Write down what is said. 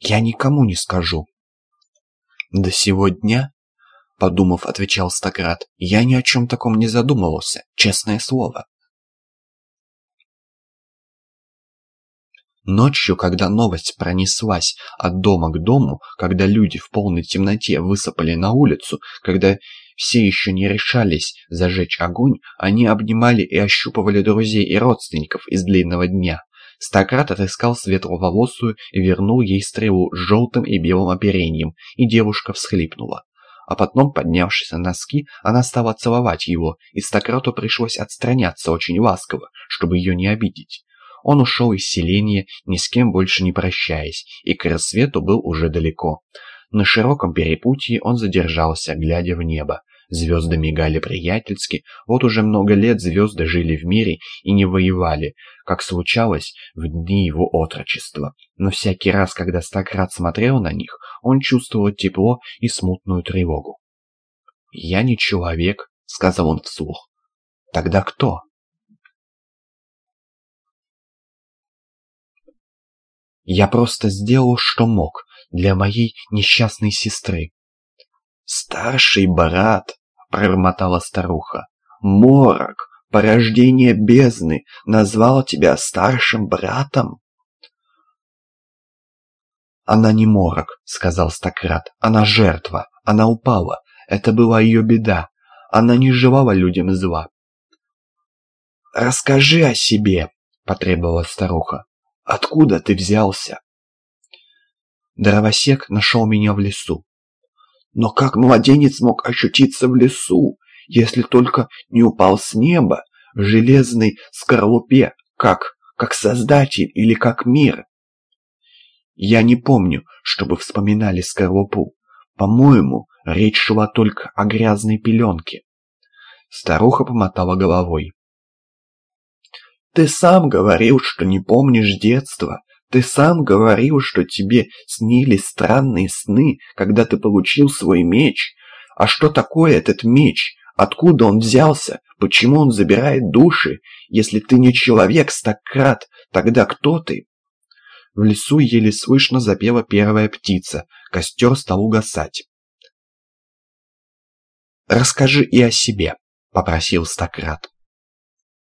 Я никому не скажу. До сего дня, подумав, отвечал Стократ, я ни о чем таком не задумывался, честное слово. Ночью, когда новость пронеслась от дома к дому, когда люди в полной темноте высыпали на улицу, когда все еще не решались зажечь огонь, они обнимали и ощупывали друзей и родственников из длинного дня. Стократ отыскал светловолосую и вернул ей стрелу с желтым и белым оперением, и девушка всхлипнула. А потом, поднявшись на носки, она стала целовать его, и Стократу пришлось отстраняться очень ласково, чтобы ее не обидеть. Он ушел из селения, ни с кем больше не прощаясь, и к рассвету был уже далеко. На широком перепутье он задержался, глядя в небо. Звезды мигали приятельски, вот уже много лет звезды жили в мире и не воевали, как случалось в дни его отрочества. Но всякий раз, когда Стократ смотрел на них, он чувствовал тепло и смутную тревогу. «Я не человек», — сказал он вслух. «Тогда кто?» Я просто сделал, что мог, для моей несчастной сестры. «Старший брат», — пробормотала старуха, — «морок, порождение бездны, назвал тебя старшим братом?» «Она не морок», — сказал Стократ, — «она жертва, она упала, это была ее беда, она не желала людям зла». «Расскажи о себе», — потребовала старуха. Откуда ты взялся?» Дровосек нашел меня в лесу. Но как младенец мог ощутиться в лесу, если только не упал с неба в железной скорлупе, как, как создатель или как мир? Я не помню, чтобы вспоминали скорлупу. По-моему, речь шла только о грязной пеленке. Старуха помотала головой. Ты сам говорил, что не помнишь детства. Ты сам говорил, что тебе снились странные сны, когда ты получил свой меч. А что такое этот меч? Откуда он взялся? Почему он забирает души? Если ты не человек, стакрат, тогда кто ты? В лесу еле слышно запела первая птица. Костер стал угасать. «Расскажи и о себе», — попросил Стократ.